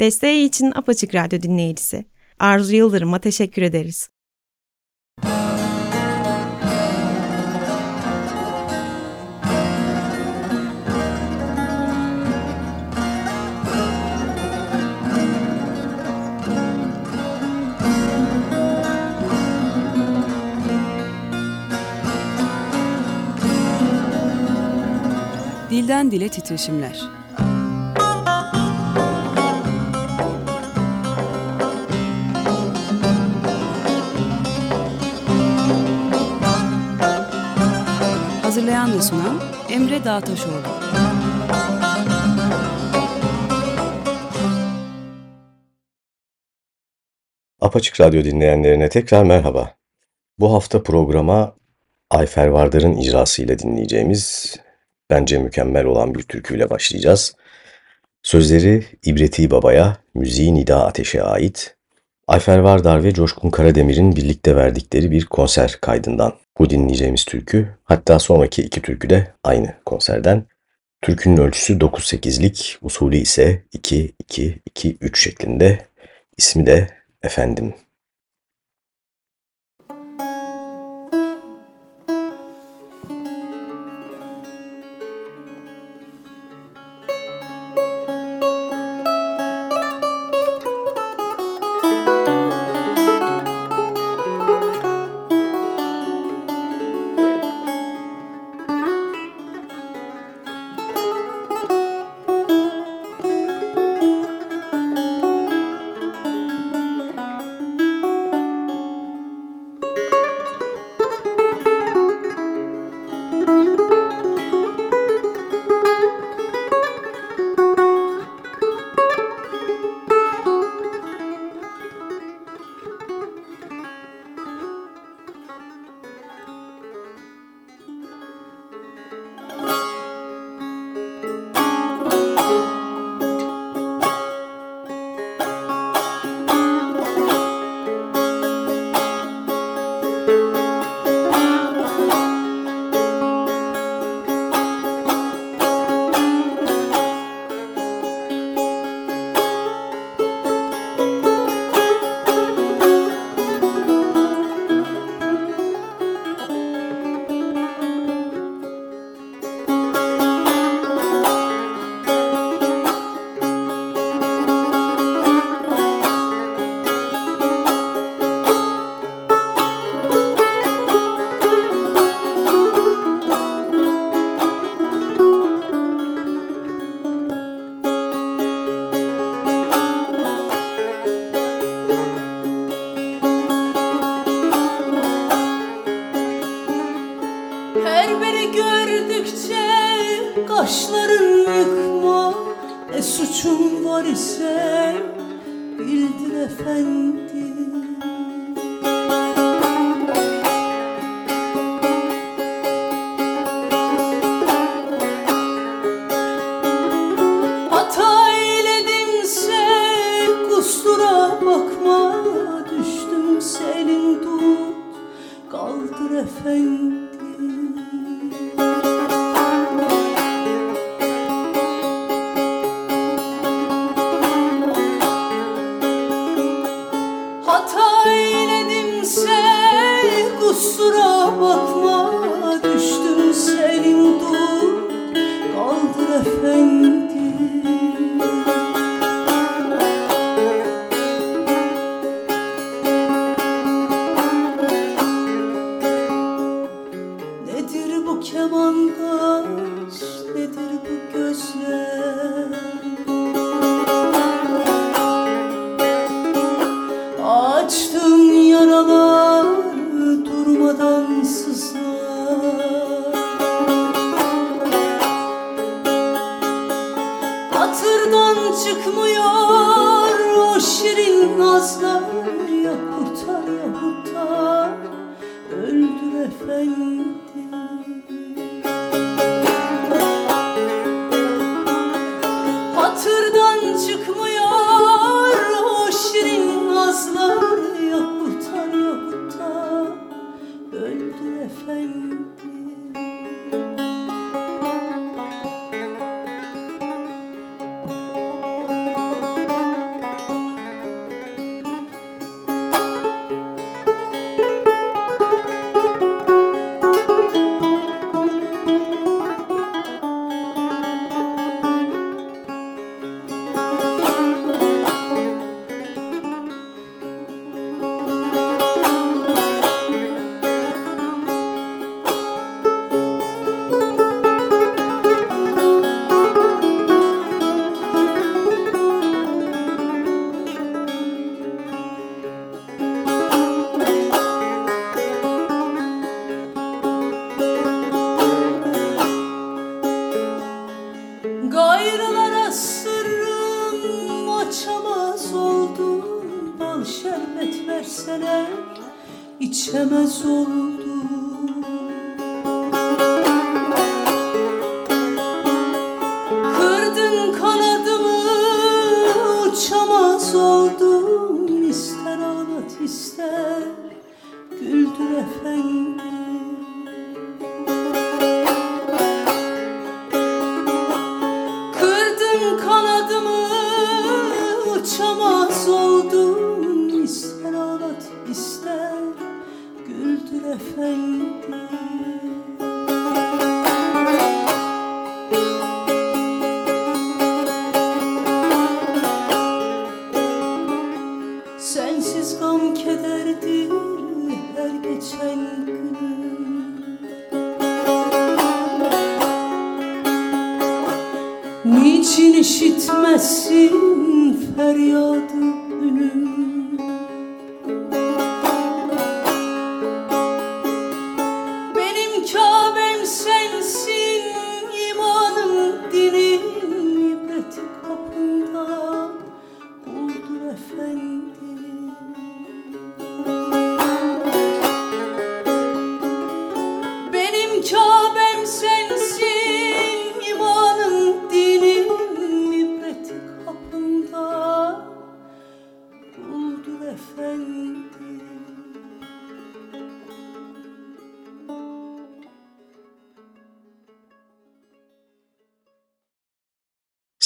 Desteği için Apaçık Radyo dinleyicisi Arzu Yıldırım'a teşekkür ederiz. Dilden Dile Titreşimler Hazırlayan ve sunan Emre Dağtaşoğlu. Apaçık Radyo dinleyenlerine tekrar merhaba. Bu hafta programa Ayfer Vardar'ın icrasıyla dinleyeceğimiz bence mükemmel olan bir türküyle başlayacağız. Sözleri İbreti Baba'ya, müziği Nida Ateş'e ait. Ayfer Vardar ve Coşkun Karademir'in birlikte verdikleri bir konser kaydından bu dinleyeceğimiz türkü. Hatta sonraki iki türkü de aynı konserden. Türkünün ölçüsü 9-8'lik, usulü ise 2-2-2-3 şeklinde. İsmi de Efendim.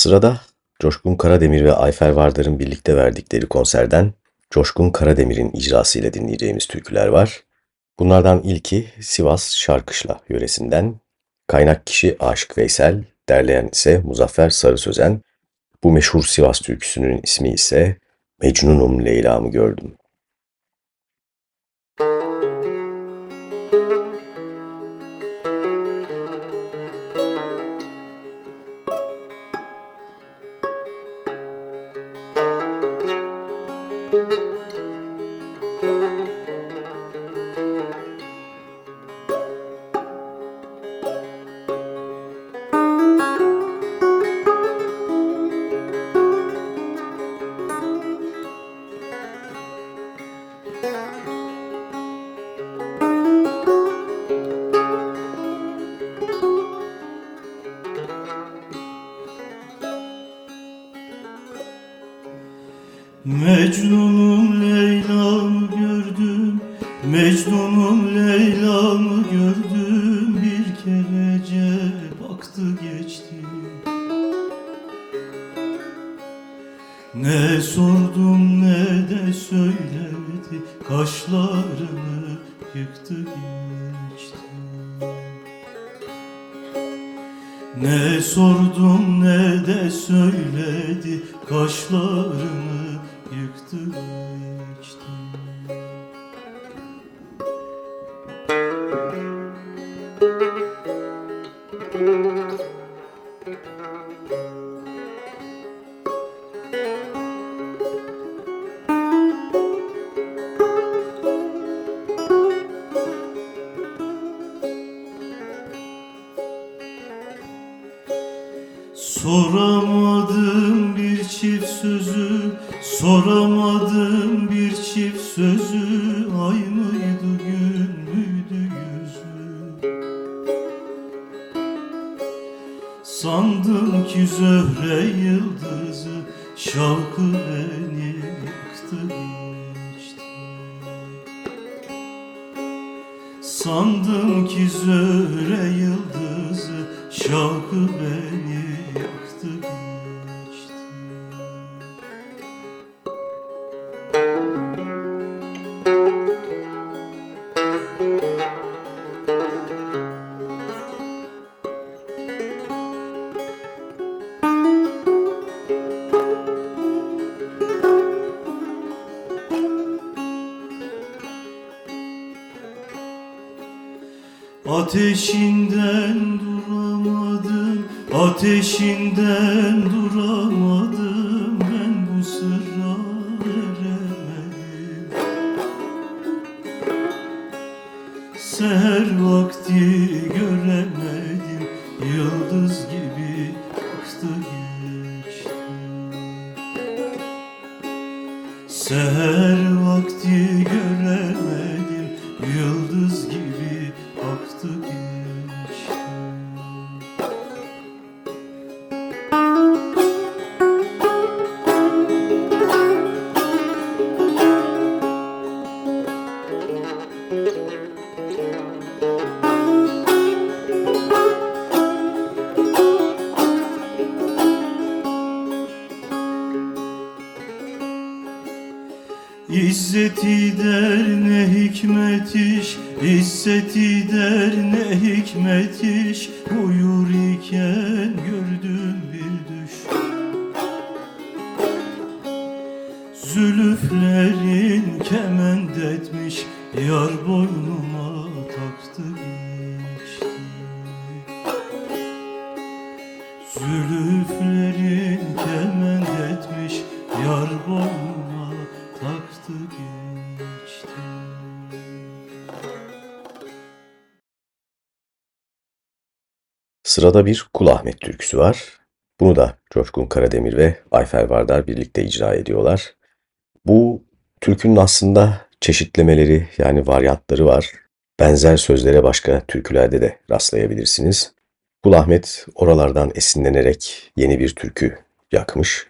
Sırada Coşkun Karademir ve Ayfer Vardar'ın birlikte verdikleri konserden Coşkun Karademir'in icrasıyla dinleyeceğimiz türküler var. Bunlardan ilki Sivas Şarkışla yöresinden. Kaynak kişi Aşık Veysel, derleyen ise Muzaffer Sarı Sözen. Bu meşhur Sivas türküsünün ismi ise Mecnunum Leyla'mı gördüm. Mecnun'um Leyla'mı gördüm Mecnun'um Leyla'mı gördüm. Bir kerece baktı geçti. Ne sordum ne de söyledi Kaşlarını yıktı geçti. Ne sordum ne de söyledi. Kaşlarını Ateşinden duramadım, ateşinden duramadım Sırada bir Kul Ahmet türküsü var. Bunu da Coşkun Karademir ve Ayfer Vardar birlikte icra ediyorlar. Bu türkünün aslında çeşitlemeleri yani varyantları var. Benzer sözlere başka türkülerde de rastlayabilirsiniz. Kul Ahmet oralardan esinlenerek yeni bir türkü yakmış.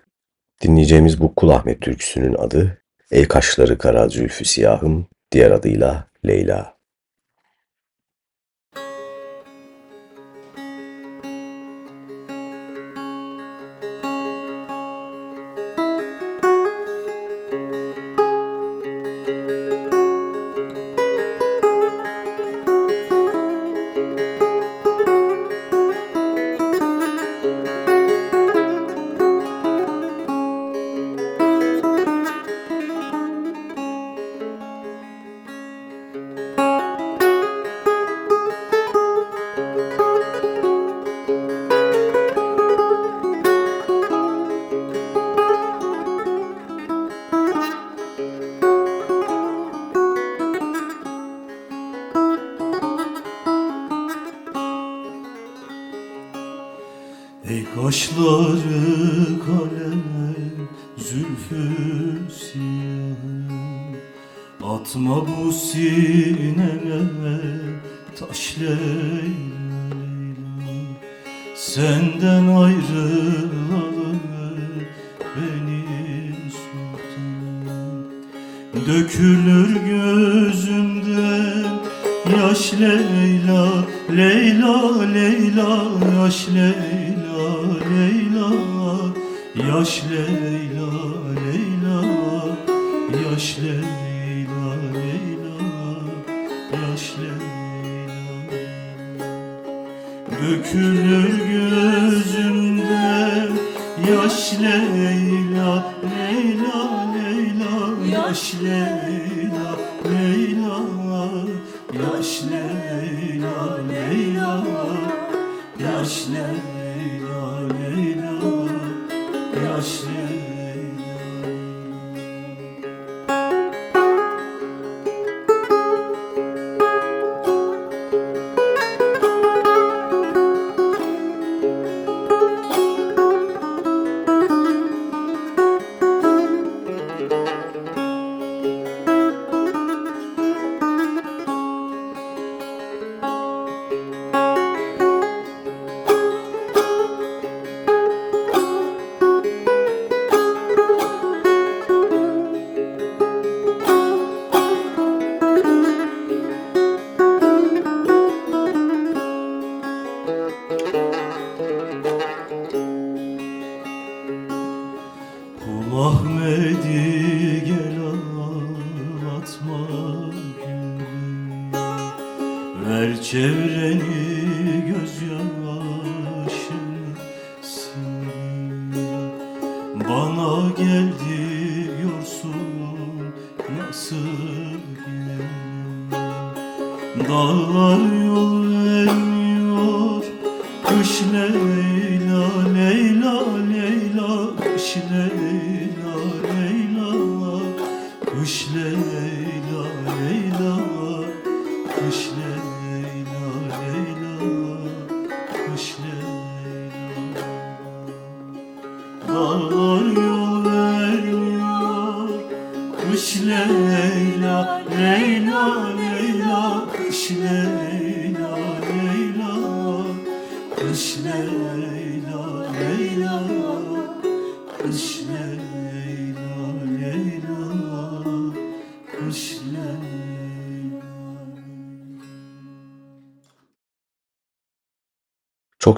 Dinleyeceğimiz bu Kul Ahmet türküsünün adı Ey kaşları kara zülfü siyahım, diğer adıyla Leyla. Leyla Leyla Leyla yaş Leyla Leyla yaş Leyla Leyla yaş Leyla Leyla yaş Leyla. Dökülür gözümden yaş Leyla Leyla Leyla yaş Leyla Dağlar yol vermiyor Kış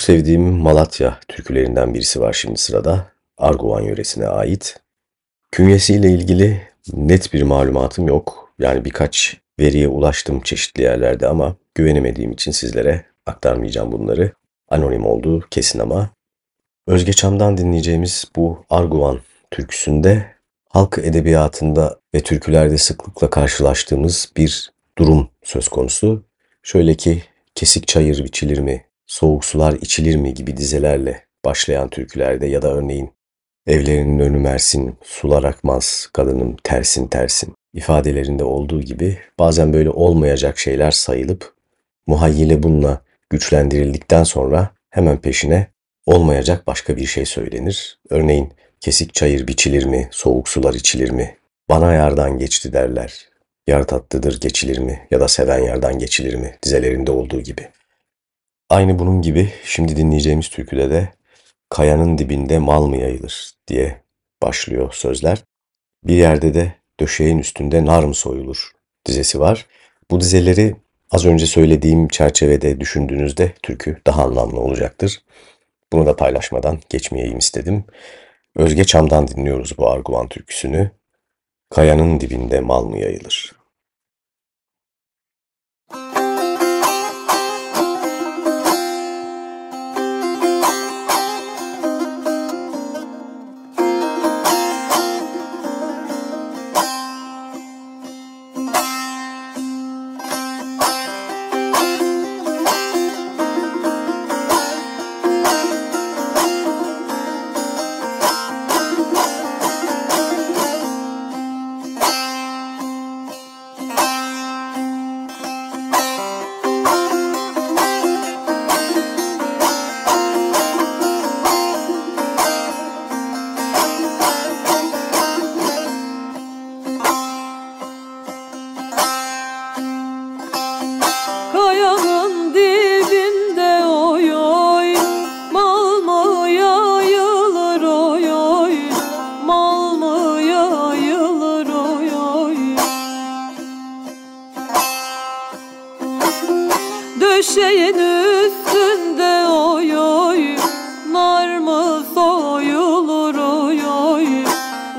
Sevdiğim Malatya türkülerinden birisi var şimdi sırada. Arguvan yöresine ait. Künyesiyle ilgili net bir malumatım yok. Yani birkaç veriye ulaştım çeşitli yerlerde ama güvenemediğim için sizlere aktarmayacağım bunları. Anonim olduğu kesin ama. Özge Çam'dan dinleyeceğimiz bu Arguvan türküsünde halk edebiyatında ve türkülerde sıklıkla karşılaştığımız bir durum söz konusu. Şöyle ki kesik çayır biçilir mi, soğuk sular içilir mi gibi dizelerle başlayan türkülerde ya da örneğin evlerinin önü mersin, sular akmaz, kadınım tersin tersin ifadelerinde olduğu gibi bazen böyle olmayacak şeyler sayılıp muhayyile bununla güçlendirildikten sonra hemen peşine olmayacak başka bir şey söylenir. Örneğin kesik çayır biçilir mi, soğuk sular içilir mi, bana yardan geçti derler. Yar tatlıdır geçilir mi ya da seven yardan geçilir mi dizelerinde olduğu gibi. Aynı bunun gibi şimdi dinleyeceğimiz türküde de kayanın dibinde mal mı yayılır diye başlıyor sözler. Bir yerde de döşeğin üstünde nar mı soyulur dizesi var. Bu dizeleri az önce söylediğim çerçevede düşündüğünüzde türkü daha anlamlı olacaktır. Bunu da paylaşmadan geçmeyeyim istedim. Özge Çam'dan dinliyoruz bu Arguvan türküsünü. Kayanın dibinde mal mı yayılır?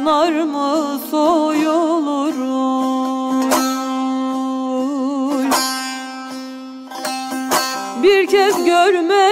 Nar mı soyulur oy? Bir kez görmeyinen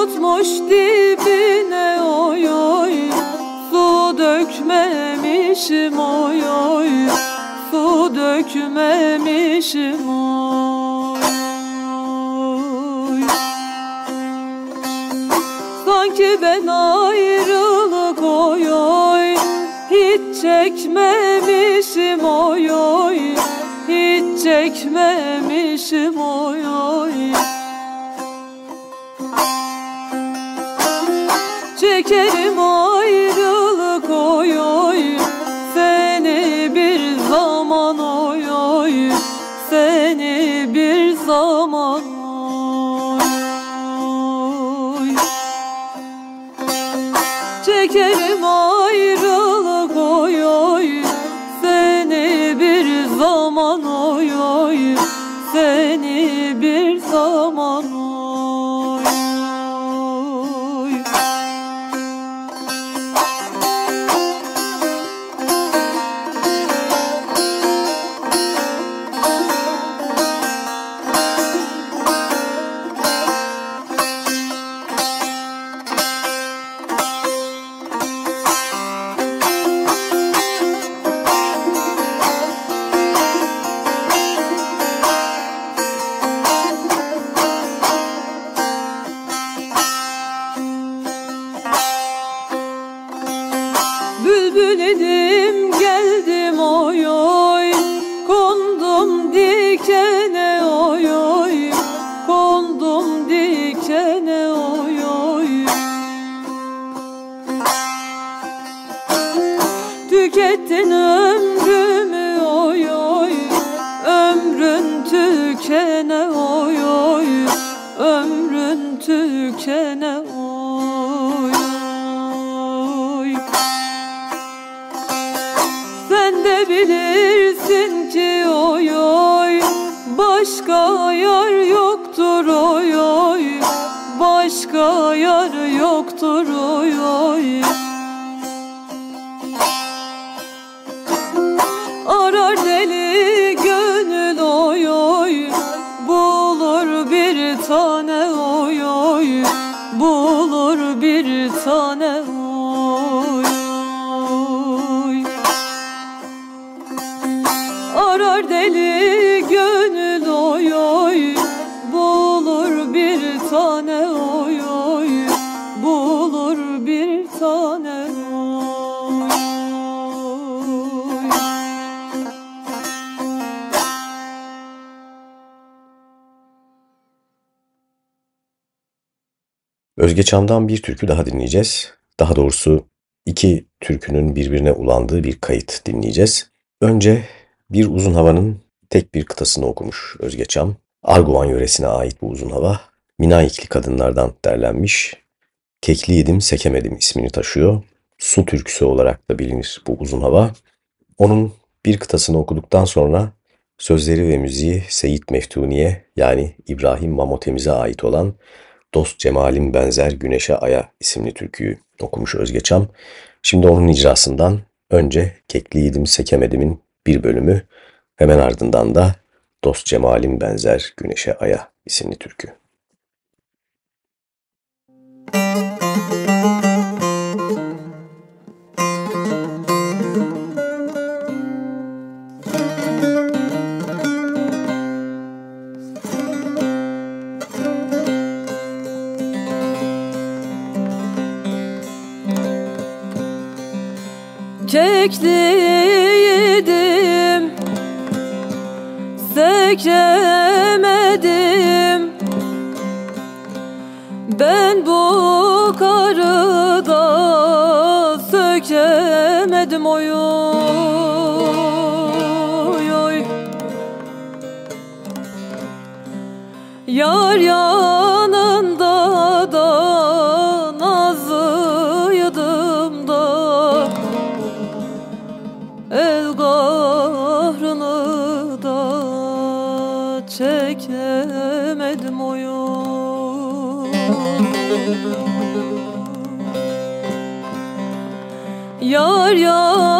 Unutmuş dibine oy oy. Su dökmemişim oy oy. Su dökmemişim oy Sanki ben ayrılık oy oy. Hiç çek çekmemişim oy oy. Hiç çekmemişim oy oy Özge Çam'dan bir türkü daha dinleyeceğiz. Daha doğrusu iki türkünün birbirine ulandığı bir kayıt dinleyeceğiz. Önce bir uzun havanın tek bir kıtasını okumuş Özge Çam. Arguvan yöresine ait bu uzun hava. Minaikli kadınlardan derlenmiş. Kekli yedim sekemedim ismini taşıyor. Su türküsü olarak da bilinir bu uzun hava. Onun bir kıtasını okuduktan sonra sözleri ve müziği Seyit Meftuni'ye yani İbrahim Mamotemiz'e ait olan Dost Cemalim Benzer Güneşe Aya isimli türküyü okumuş Özge Çam. Şimdi onun icrasından önce Kekli Yedim Sekemedim'in bir bölümü hemen ardından da Dost Cemalim Benzer Güneşe Aya isimli türkü. Kekli yedim Sekemedim Yar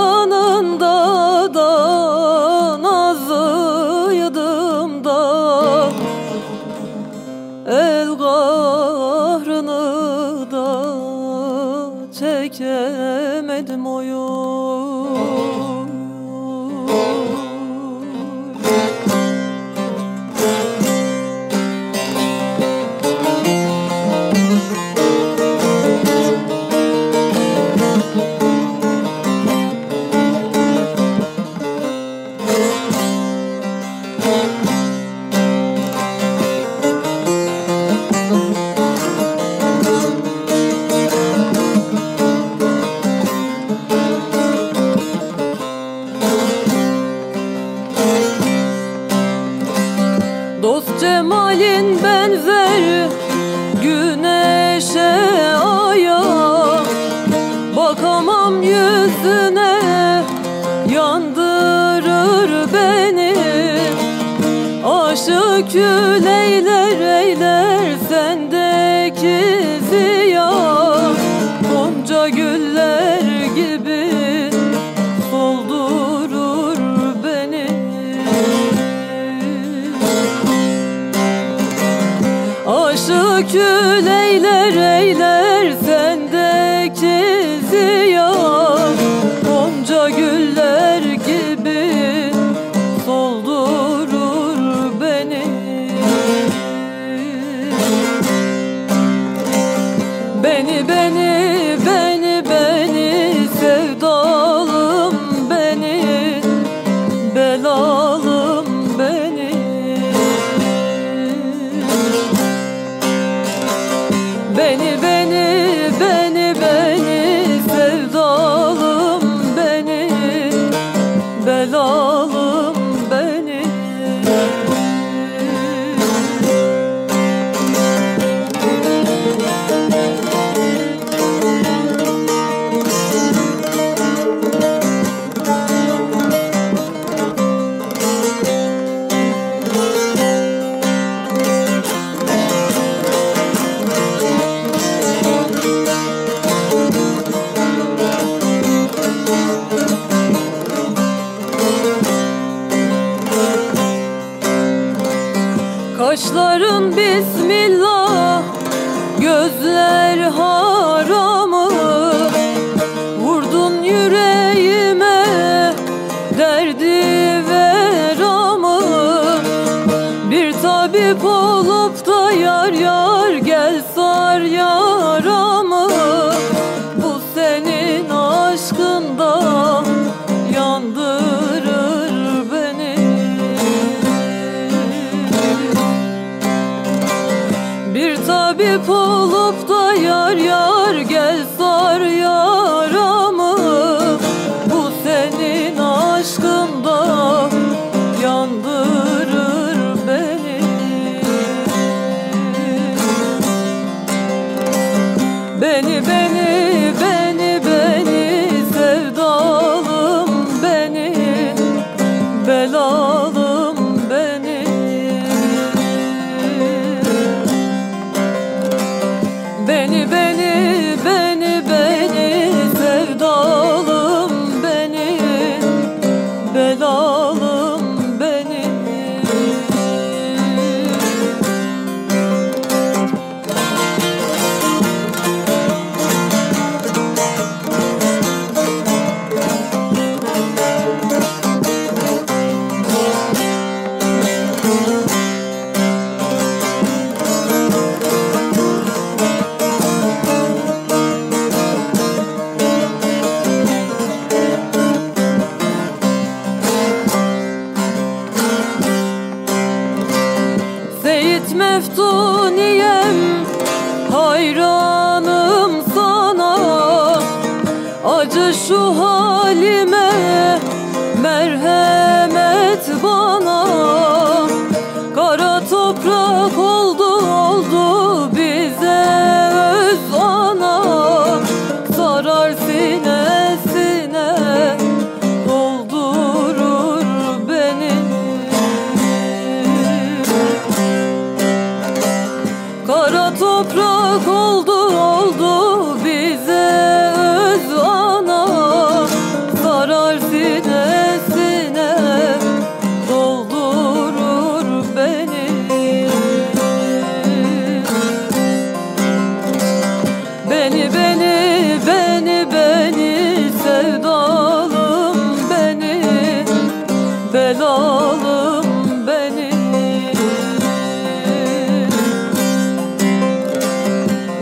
beni be.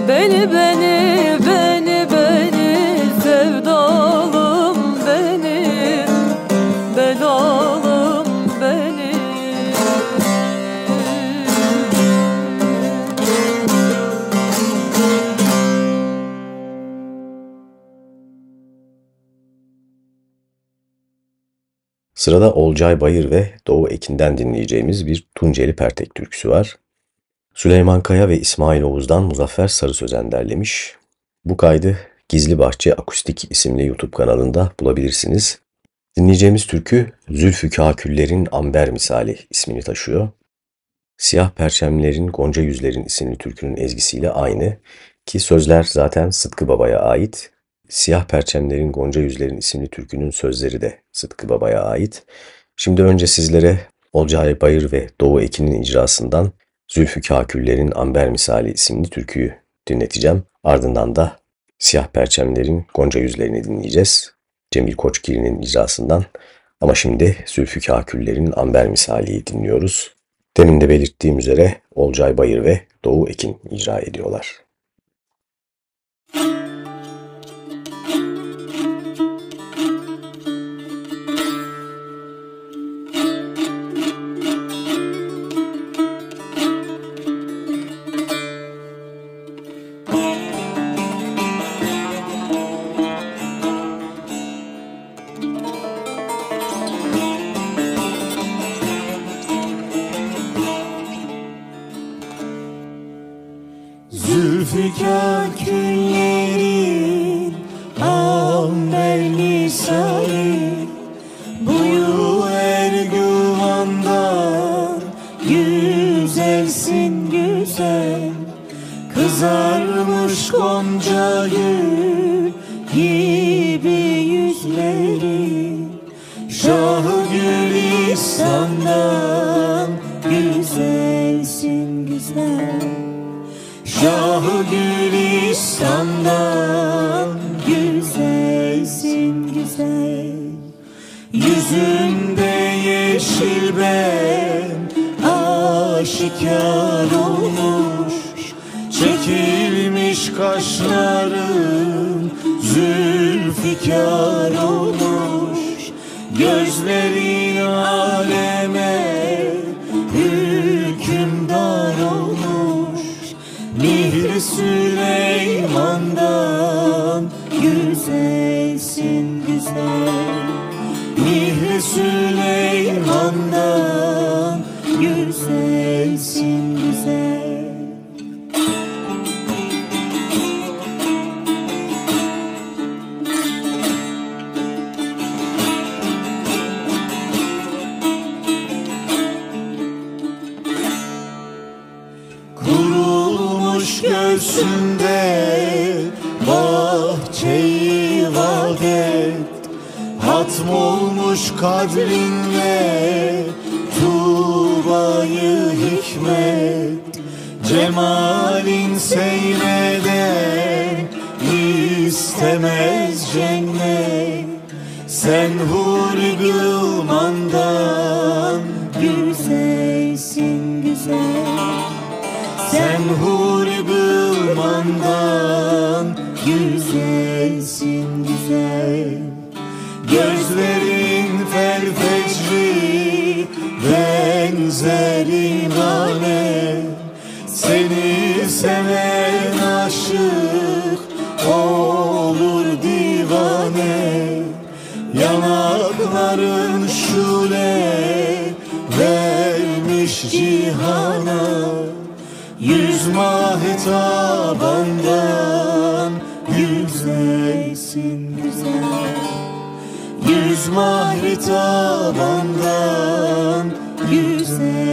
Beni beni beni beni sevdalım beni belalım beni Sırada Olcay Bayır ve Doğu Ekin'den dinleyeceğimiz bir Tunceli Pertek türküsü var. Süleyman Kaya ve İsmail Oğuz'dan Muzaffer Sarı Sözen derlemiş. Bu kaydı Gizli Bahçe Akustik isimli YouTube kanalında bulabilirsiniz. Dinleyeceğimiz türkü Zülfü Kaküller'in Amber Misali ismini taşıyor. Siyah Perçemlerin Gonca Yüzlerin isimli türkünün ezgisiyle aynı ki sözler zaten Sıtkı Baba'ya ait. Siyah Perçemlerin Gonca Yüzlerin isimli türkünün sözleri de Sıtkı Baba'ya ait. Şimdi önce sizlere Olcay Bayır ve Doğu Ekin'in icrasından Zülfü Kaküller'in Amber Misali isimli türküyü dinleteceğim. Ardından da Siyah Perçemlerin Gonca Yüzlerini dinleyeceğiz. Cemil Koçgil'in icrasından. Ama şimdi Zülfü Kaküller'in Amber Misali'yi dinliyoruz. Demin de belirttiğim üzere Olcay Bayır ve Doğu Ekin icra ediyorlar. Zülfikar küllerin amber misali Boyu ergüvandan güzelsin güzel. Kızarmış gonca gül gibi yüzleri. Şahı Gülistan'dan Yüzünde yeşil ben aşikar olmuş. Çekilmiş kaşların zülfikar olmuş kadrinle tuğbayı hikmet Cemalin seyreden istemez cennet. Sen huri gılmandan güzelsin Yüz mahitabandan güzelsin güzel. Yüz mahitabandan güzelsin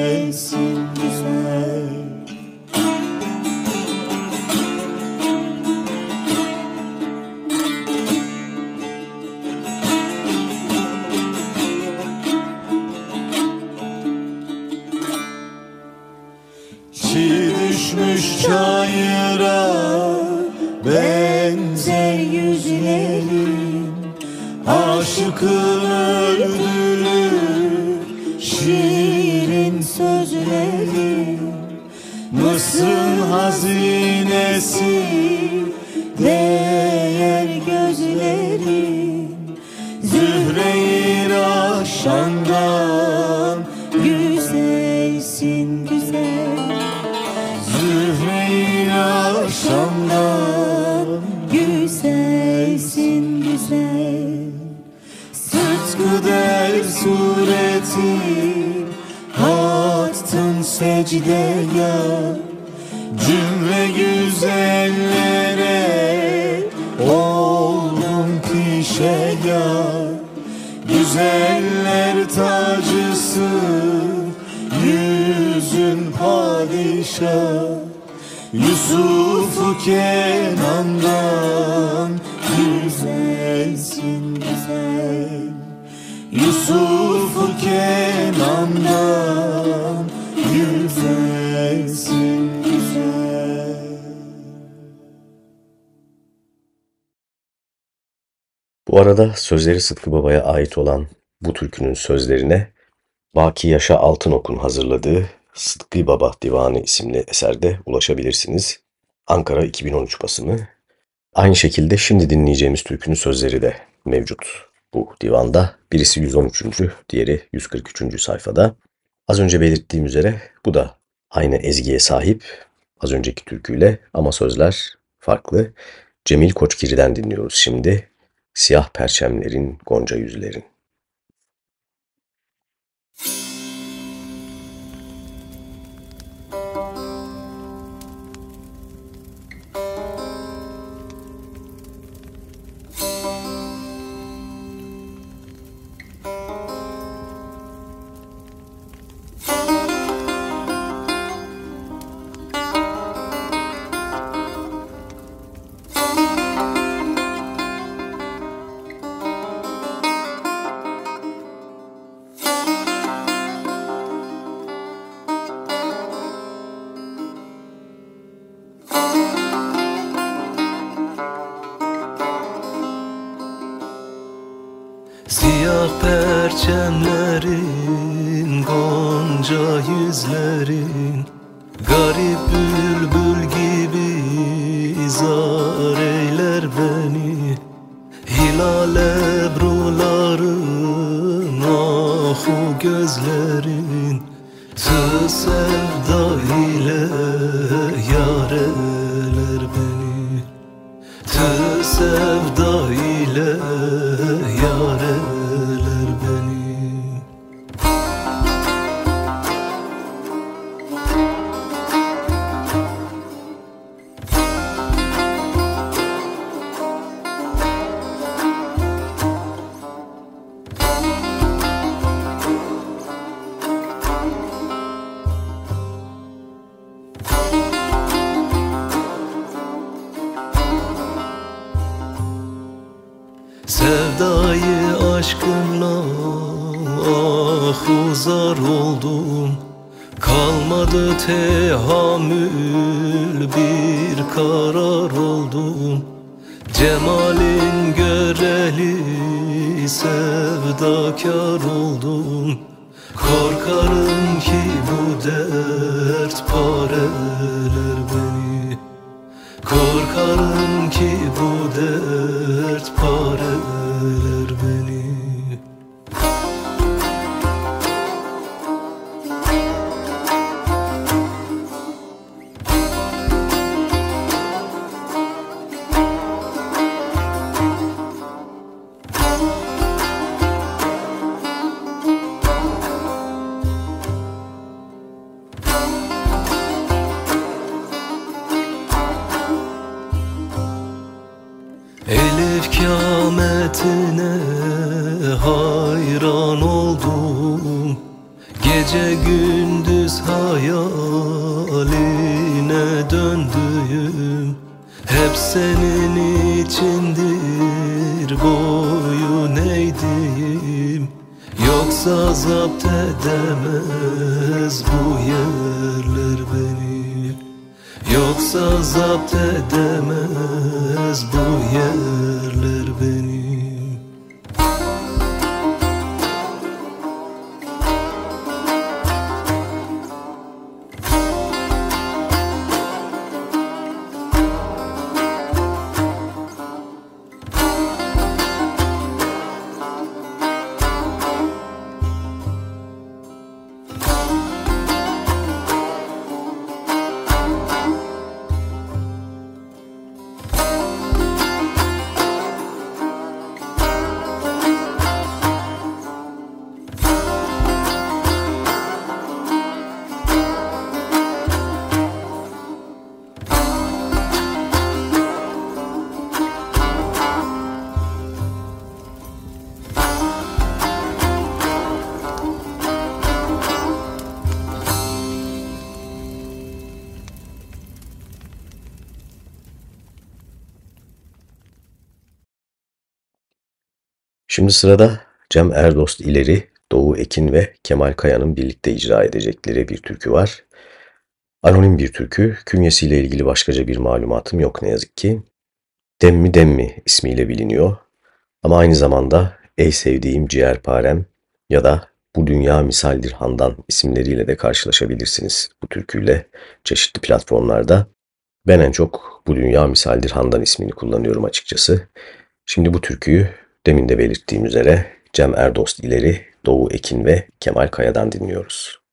Aşıkın öldürür şiirin sözleri. Mısır hazinesi değer gözlerin Zühre-i Raşan'dan sureti. Hattın secdeye Cümle güzellere oldum pişegar Güzeller tacısı yüzün padişah. Yusuf'u Kenan'dan Bu arada sözleri Sıtkı Baba'ya ait olan bu türkünün sözlerine Baki Yaşa Altınok'un hazırladığı Sıtkı Baba Divanı isimli eserde ulaşabilirsiniz. Ankara 2013 basımı. Aynı şekilde şimdi dinleyeceğimiz türkünün sözleri de mevcut bu divanda. Birisi 113. diğeri 143. sayfada. Az önce belirttiğim üzere bu da aynı ezgiye sahip az önceki türküyle ama sözler farklı. Cemil Koçkiri'den dinliyoruz şimdi. Siyah perçemlerin, gonca yüzlerin. Tehamül bir karar oldum. Cemalin göreli sevdakar oldum. Korkarım ki bu dert pareler beni. Korkarım ki bu dert pareler Şimdi sırada Cem Erdost İleri, Doğu Ekin ve Kemal Kaya'nın birlikte icra edecekleri bir türkü var. Anonim bir türkü, künyesiyle ilgili başkaca bir malumatım yok ne yazık ki. Demmi Demmi ismiyle biliniyor ama aynı zamanda Ey Sevdiğim Ciğerparem ya da Bu Dünya Misaldir Handan isimleriyle de karşılaşabilirsiniz bu türküyle çeşitli platformlarda. Ben en çok Bu Dünya Misaldir Handan ismini kullanıyorum açıkçası. Şimdi bu türküyü demin de belirttiğim üzere Cem Erdost ileri Doğu Ekin ve Kemal Kaya'dan dinliyoruz.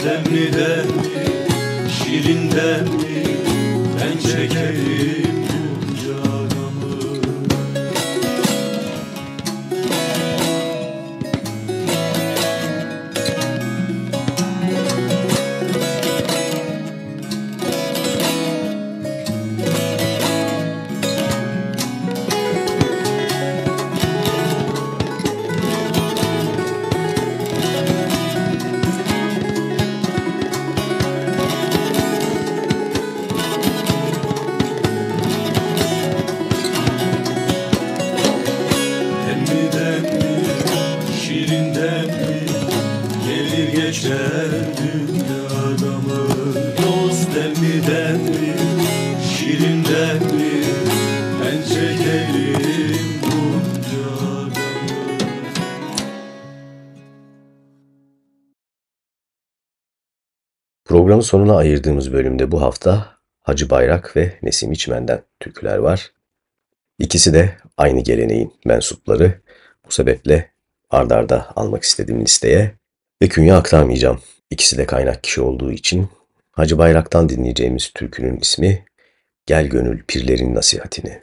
Programın sonuna ayırdığımız bölümde bu hafta Hacı Bayrak ve Nesim İçmen'den türküler var. İkisi de aynı geleneğin mensupları. Bu sebeple ardarda almak istedim listeye ve künye aktarmayacağım. İkisi de kaynak kişi olduğu için Hacı Bayrak'tan dinleyeceğimiz türkünün ismi Gel Gönül Pirlerin Nasihatini.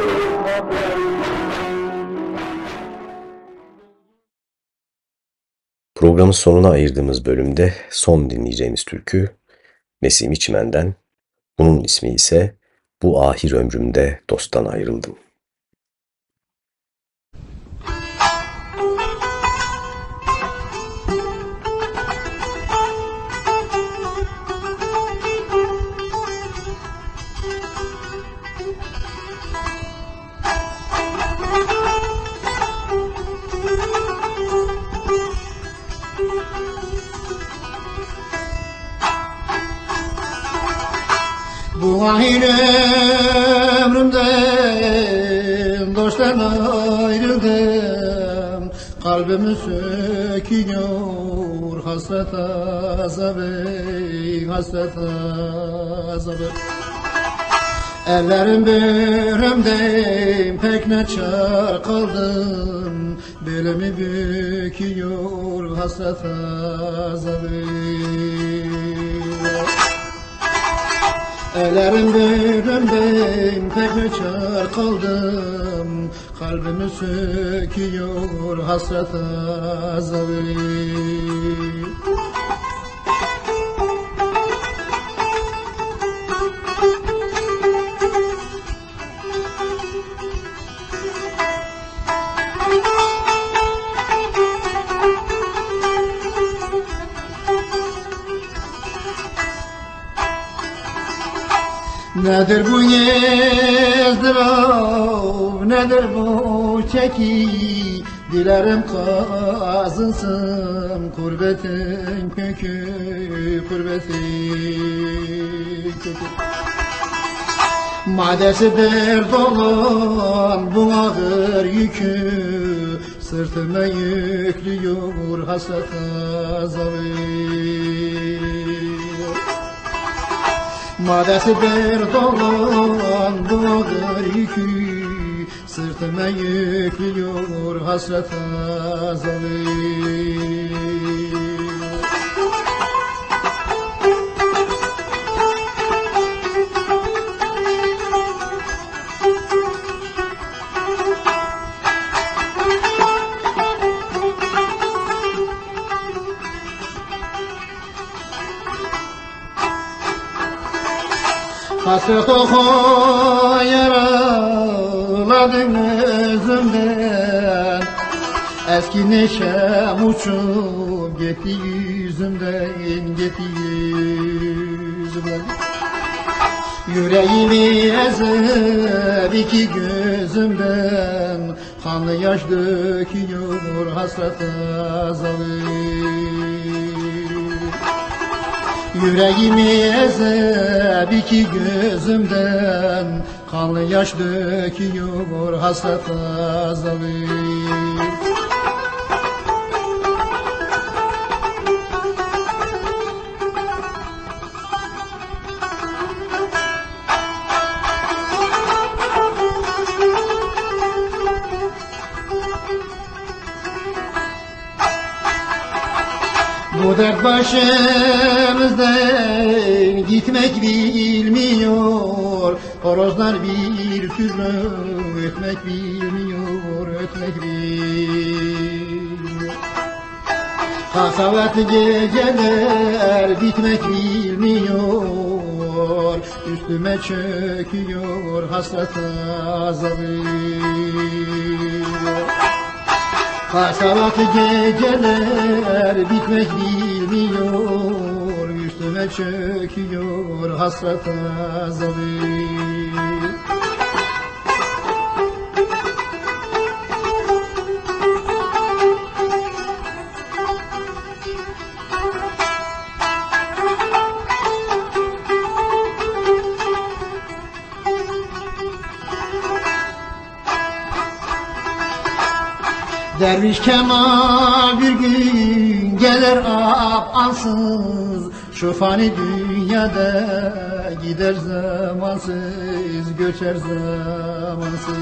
Programın sonuna ayırdığımız bölümde son dinleyeceğimiz türkü Nesim İçmen'den. Bunun ismi ise Bu Ahir Ömrümde Dosttan Ayrıldım. Bu ahir ömrümde dosttan ayrıldım. Kalbimi söküyor hasret azabı Hasret azabı. Ellerim bürümde pek ne çarkaldım Belimi büküyor hasret azabı Ellerim bürümdeyim pek müçer kaldım. Kalbimi söküyor hasret azabı Nedir bu yezdirav, nedir bu çeki? Dilerim kazınsın kurbetin kökü, kurbetin kökü. Madesi dert olan bu ağır yükü Sırtıma yüklüyor hasret azabı Olan bu ağır yükü Sırtıma yüklüyor hasret azabı Hasret oku yaraladın özümden Eski neşem uçup gitti yüzümden Gitti yüzümden. Yüreğimi ezer iki gözümden Kanlı yaş döküyor hasret azabı Yüreğimi ezer iki gözümden Kanlı yaş döküyor hasret azabı Bu dert başımızdan gitmek bilmiyor. Horozlar bir türlü ötmek bilmiyor Ötmek bilmiyor. Kasavet geceler bitmek bilmiyor. Üstüme çöküyor hasret azabı Kasavet geceler bitmek bilmiyor Üstüme çöküyor hasret azabı Derviş Kemal bir gün gelir ap ansız. Şu fani dünyada gider zamansız Göçer zamansız.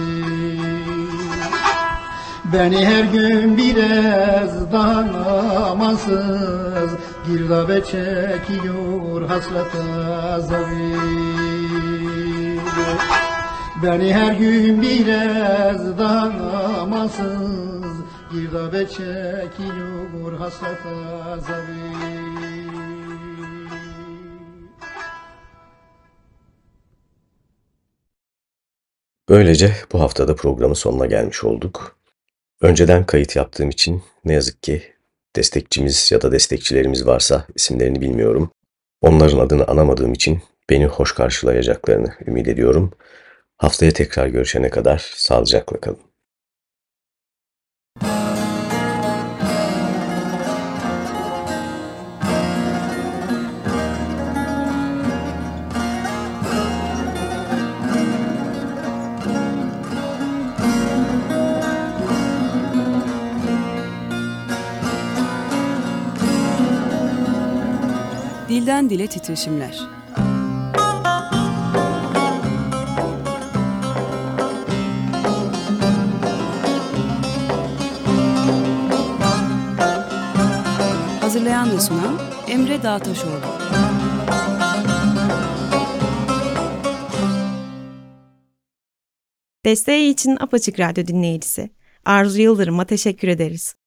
Beni her gün biraz daha amansız Girdabe çekiyor hasret azabı Beni her gün biraz daha amansız Girdabe çekiyor hasret azabı Böylece bu haftada programın sonuna gelmiş olduk. Önceden kayıt yaptığım için ne yazık ki destekçimiz ya da destekçilerimiz varsa isimlerini bilmiyorum. Onların adını anamadığım için beni hoş karşılayacaklarını ümit ediyorum. Haftaya tekrar görüşene kadar sağlıcakla kalın. Dilden dile titreşimler. Hazırlayan ve sunan Emre Dağtaşoğlu. Desteği için Apaçık Radyo dinleyicisi Arzu Yıldırım'a teşekkür ederiz.